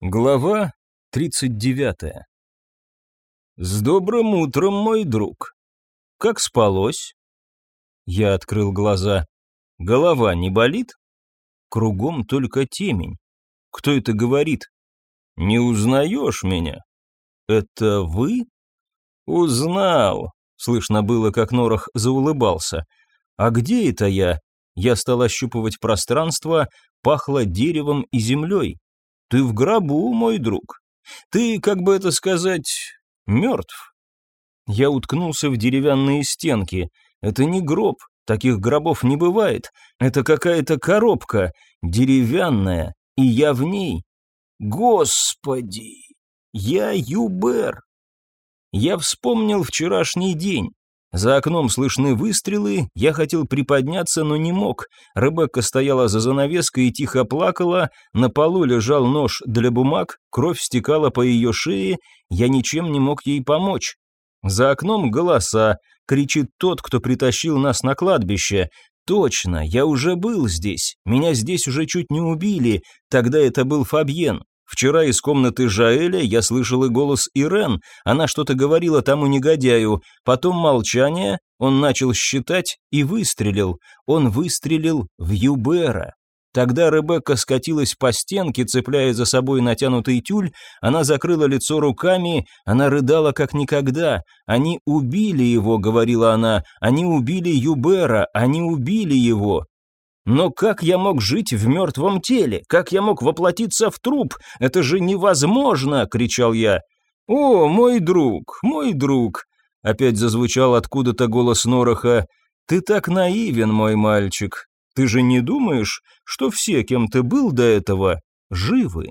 Глава 39. С добрым утром, мой друг. Как спалось? Я открыл глаза. Голова не болит? Кругом только темень. Кто это говорит? Не узнаешь меня? Это вы? Узнал. Слышно было, как Норах заулыбался. А где это я? Я стал ощупывать пространство, пахло деревом и землей. Ты в гробу, мой друг. Ты, как бы это сказать, мертв. Я уткнулся в деревянные стенки. Это не гроб, таких гробов не бывает. Это какая-то коробка, деревянная, и я в ней. Господи, я Юбер. Я вспомнил вчерашний день. За окном слышны выстрелы, я хотел приподняться, но не мог. Ребекка стояла за занавеской и тихо плакала, на полу лежал нож для бумаг, кровь стекала по ее шее, я ничем не мог ей помочь. За окном голоса, кричит тот, кто притащил нас на кладбище. Точно, я уже был здесь, меня здесь уже чуть не убили, тогда это был Фабьен. Вчера из комнаты Жаэля я слышал и голос Ирен, она что-то говорила тому негодяю, потом молчание, он начал считать и выстрелил, он выстрелил в Юбера. Тогда Ребекка скатилась по стенке, цепляя за собой натянутый тюль, она закрыла лицо руками, она рыдала как никогда. «Они убили его», — говорила она, — «они убили Юбера, они убили его». Но как я мог жить в мертвом теле? Как я мог воплотиться в труп? Это же невозможно!» — кричал я. «О, мой друг, мой друг!» — опять зазвучал откуда-то голос Нороха. «Ты так наивен, мой мальчик. Ты же не думаешь, что все, кем ты был до этого, живы?»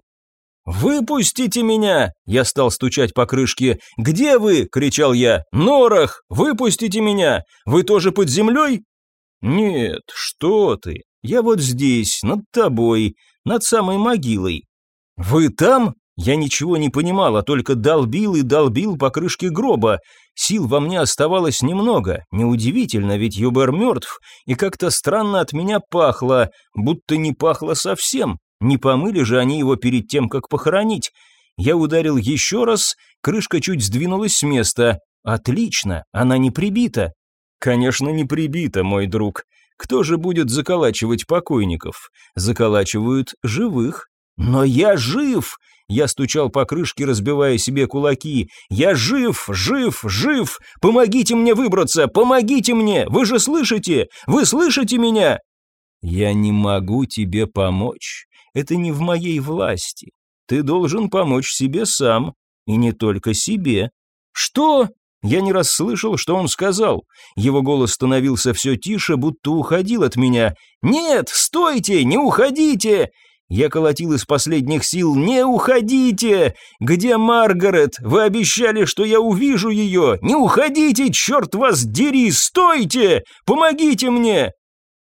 «Выпустите меня!» – я стал стучать по крышке. «Где вы?» – кричал я. «Норах, выпустите меня! Вы тоже под землей?» «Нет, что ты! Я вот здесь, над тобой, над самой могилой». «Вы там?» Я ничего не понимал, а только долбил и долбил по крышке гроба. Сил во мне оставалось немного. Неудивительно, ведь Юбер мертв, и как-то странно от меня пахло, будто не пахло совсем. Не помыли же они его перед тем, как похоронить. Я ударил еще раз, крышка чуть сдвинулась с места. Отлично, она не прибита. Конечно, не прибита, мой друг. Кто же будет заколачивать покойников? Заколачивают живых. Но я жив! Я стучал по крышке, разбивая себе кулаки. «Я жив! Жив! Жив! Помогите мне выбраться! Помогите мне! Вы же слышите? Вы слышите меня?» «Я не могу тебе помочь. Это не в моей власти. Ты должен помочь себе сам. И не только себе». «Что?» Я не расслышал, что он сказал. Его голос становился все тише, будто уходил от меня. «Нет, стойте, не уходите!» Я колотил из последних сил «Не уходите! Где Маргарет? Вы обещали, что я увижу ее! Не уходите, черт вас дери! Стойте! Помогите мне!»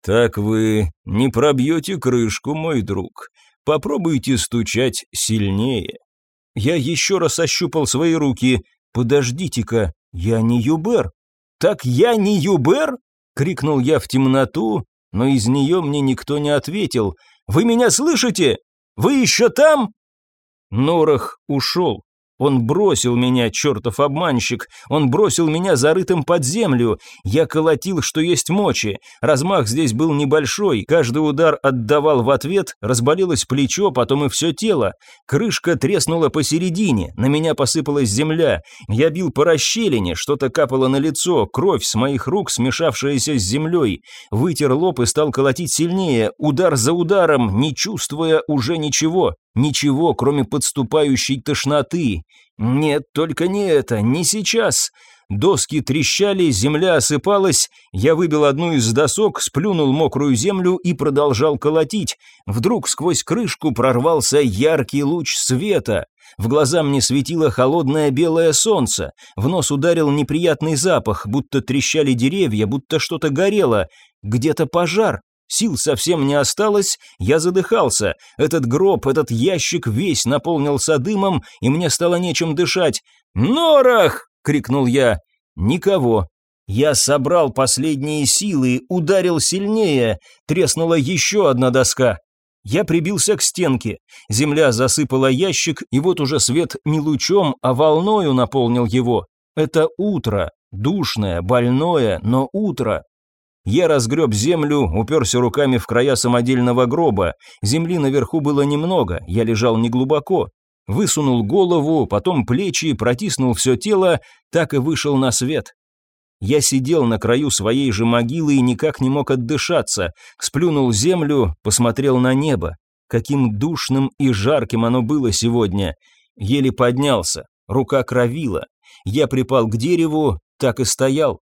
«Так вы не пробьете крышку, мой друг. Попробуйте стучать сильнее». Я еще раз ощупал свои руки. «Подождите-ка, я не Юбер». «Так я не Юбер?» — крикнул я в темноту, но из нее мне никто не ответил. «Вы меня слышите? Вы еще там?» Норах ушел. Он бросил меня, чертов обманщик, он бросил меня зарытым под землю. Я колотил, что есть мочи. Размах здесь был небольшой, каждый удар отдавал в ответ, разболелось плечо, потом и все тело. Крышка треснула посередине, на меня посыпалась земля. Я бил по расщелине, что-то капало на лицо, кровь с моих рук, смешавшаяся с землей. Вытер лоб и стал колотить сильнее, удар за ударом, не чувствуя уже ничего. Ничего, кроме подступающей тошноты. Нет, только не это, не сейчас. Доски трещали, земля осыпалась. Я выбил одну из досок, сплюнул мокрую землю и продолжал колотить. Вдруг сквозь крышку прорвался яркий луч света. В глаза мне светило холодное белое солнце. В нос ударил неприятный запах, будто трещали деревья, будто что-то горело. Где-то пожар. Сил совсем не осталось, я задыхался. Этот гроб, этот ящик весь наполнился дымом, и мне стало нечем дышать. «Норах!» — крикнул я. «Никого». Я собрал последние силы, ударил сильнее. Треснула еще одна доска. Я прибился к стенке. Земля засыпала ящик, и вот уже свет не лучом, а волною наполнил его. Это утро, душное, больное, но утро. Я разгреб землю, уперся руками в края самодельного гроба. Земли наверху было немного, я лежал неглубоко. Высунул голову, потом плечи, протиснул все тело, так и вышел на свет. Я сидел на краю своей же могилы и никак не мог отдышаться, сплюнул землю, посмотрел на небо. Каким душным и жарким оно было сегодня. Еле поднялся, рука кровила. Я припал к дереву, так и стоял.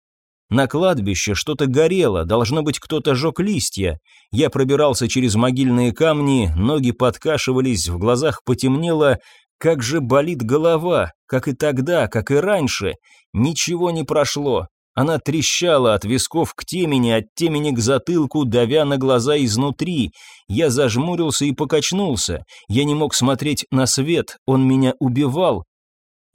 На кладбище что-то горело, должно быть, кто-то жег листья. Я пробирался через могильные камни, ноги подкашивались, в глазах потемнело. Как же болит голова, как и тогда, как и раньше. Ничего не прошло. Она трещала от висков к темени, от темени к затылку, давя на глаза изнутри. Я зажмурился и покачнулся. Я не мог смотреть на свет, он меня убивал.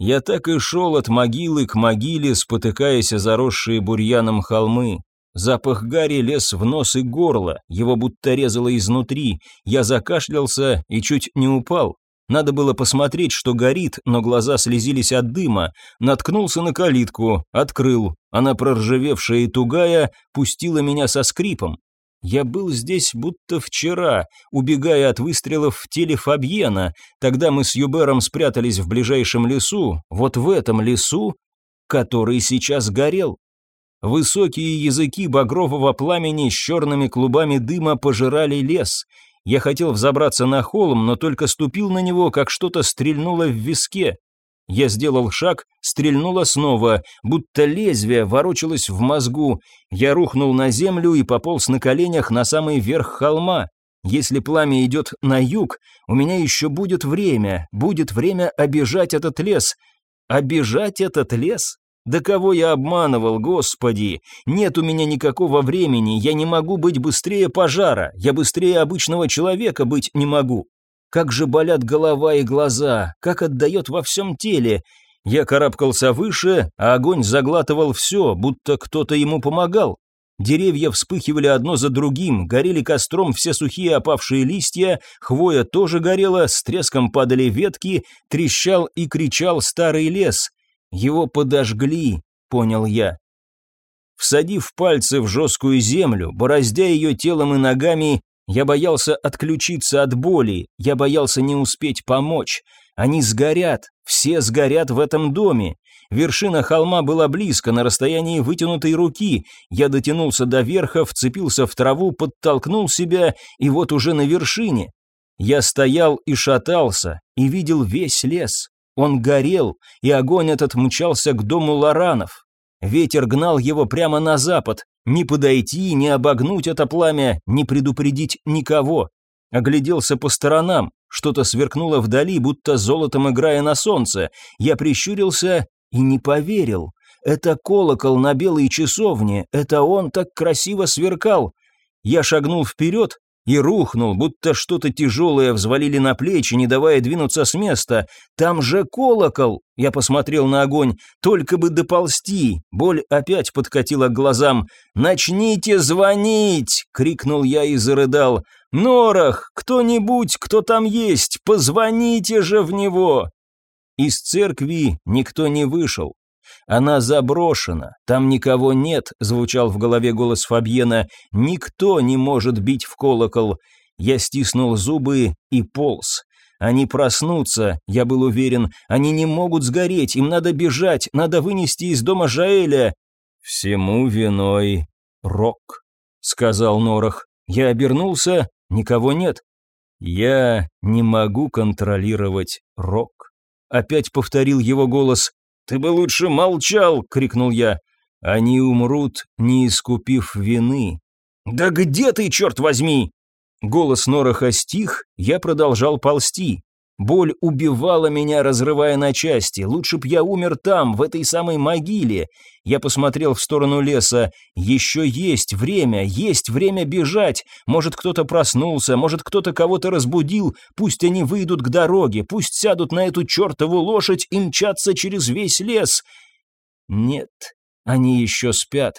Я так и шел от могилы к могиле, спотыкаясь о заросшие бурьяном холмы. Запах гари лез в нос и горло, его будто резало изнутри. Я закашлялся и чуть не упал. Надо было посмотреть, что горит, но глаза слезились от дыма. Наткнулся на калитку, открыл. Она проржавевшая и тугая, пустила меня со скрипом. Я был здесь будто вчера, убегая от выстрелов в теле Фабьена. Тогда мы с Юбером спрятались в ближайшем лесу, вот в этом лесу, который сейчас горел. Высокие языки багрового пламени с черными клубами дыма пожирали лес. Я хотел взобраться на холм, но только ступил на него, как что-то стрельнуло в виске. Я сделал шаг, стрельнуло снова, будто лезвие ворочалось в мозгу. Я рухнул на землю и пополз на коленях на самый верх холма. Если пламя идет на юг, у меня еще будет время, будет время обижать этот лес. Обижать этот лес? Да кого я обманывал, господи! Нет у меня никакого времени, я не могу быть быстрее пожара, я быстрее обычного человека быть не могу. Как же болят голова и глаза, как отдает во всем теле. Я карабкался выше, а огонь заглатывал все, будто кто-то ему помогал. Деревья вспыхивали одно за другим, горели костром все сухие опавшие листья, хвоя тоже горела, с треском падали ветки, трещал и кричал старый лес. Его подожгли, понял я. Всадив пальцы в жесткую землю, бороздя ее телом и ногами, я боялся отключиться от боли, я боялся не успеть помочь. Они сгорят, все сгорят в этом доме. Вершина холма была близко, на расстоянии вытянутой руки. Я дотянулся до верха, вцепился в траву, подтолкнул себя, и вот уже на вершине. Я стоял и шатался, и видел весь лес. Он горел, и огонь этот мчался к дому Лоранов. Ветер гнал его прямо на запад. Не подойти, не обогнуть это пламя, не предупредить никого. Огляделся по сторонам. Что-то сверкнуло вдали, будто золотом играя на солнце. Я прищурился и не поверил. Это колокол на белой часовне, это он так красиво сверкал. Я шагнул вперед, и рухнул, будто что-то тяжелое взвалили на плечи, не давая двинуться с места. Там же колокол! Я посмотрел на огонь. Только бы доползти. Боль опять подкатила к глазам. «Начните звонить!» — крикнул я и зарыдал. «Норах! Кто-нибудь, кто там есть, позвоните же в него!» Из церкви никто не вышел. Она заброшена, там никого нет, звучал в голове голос Фабьена. Никто не может бить в колокол. Я стиснул зубы и полз. Они проснутся, я был уверен, они не могут сгореть, им надо бежать, надо вынести из дома Жаэля. Всему виной рок, сказал Норах. Я обернулся, никого нет. Я не могу контролировать рок. Опять повторил его голос. «Ты бы лучше молчал!» — крикнул я. «Они умрут, не искупив вины». «Да где ты, черт возьми?» Голос Нораха стих, я продолжал ползти. Боль убивала меня, разрывая на части. Лучше б я умер там, в этой самой могиле. Я посмотрел в сторону леса. Еще есть время, есть время бежать. Может, кто-то проснулся, может, кто-то кого-то разбудил. Пусть они выйдут к дороге, пусть сядут на эту чертову лошадь и мчатся через весь лес. Нет, они еще спят.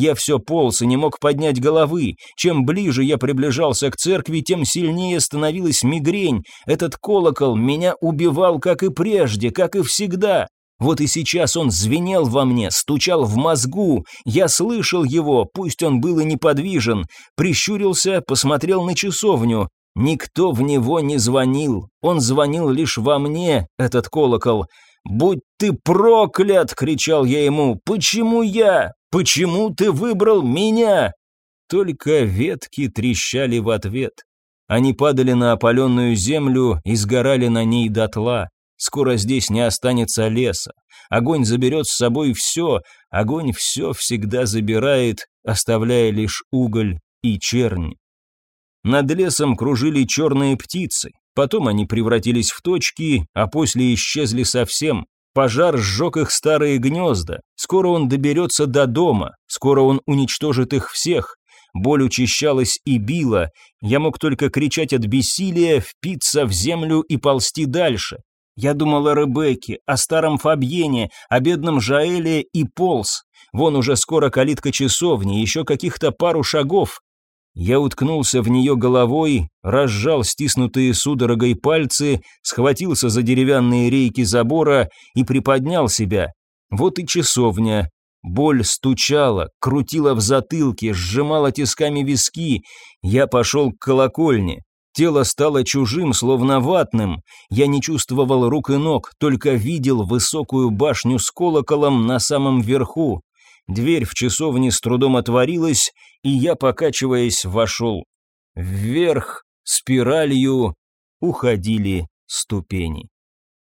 Я все полз и не мог поднять головы. Чем ближе я приближался к церкви, тем сильнее становилась мигрень. Этот колокол меня убивал, как и прежде, как и всегда. Вот и сейчас он звенел во мне, стучал в мозгу. Я слышал его, пусть он был и неподвижен. Прищурился, посмотрел на часовню. Никто в него не звонил. Он звонил лишь во мне, этот колокол. «Будь ты проклят!» — кричал я ему. «Почему я? Почему ты выбрал меня?» Только ветки трещали в ответ. Они падали на опаленную землю и сгорали на ней дотла. Скоро здесь не останется леса. Огонь заберет с собой все, огонь все всегда забирает, оставляя лишь уголь и чернь. Над лесом кружили черные птицы, потом они превратились в точки, а после исчезли совсем. Пожар сжег их старые гнезда, скоро он доберется до дома, скоро он уничтожит их всех. Боль учащалась и била, я мог только кричать от бессилия, впиться в землю и ползти дальше. Я думал о Ребекке, о старом Фабьене, о бедном Жаэле и полз. Вон уже скоро калитка часовни, еще каких-то пару шагов. Я уткнулся в нее головой, разжал стиснутые судорогой пальцы, схватился за деревянные рейки забора и приподнял себя. Вот и часовня. Боль стучала, крутила в затылке, сжимала тисками виски. Я пошел к колокольне. Тело стало чужим, словно ватным. Я не чувствовал рук и ног, только видел высокую башню с колоколом на самом верху. Дверь в часовне с трудом отворилась, и я, покачиваясь, вошел. Вверх, спиралью, уходили ступени.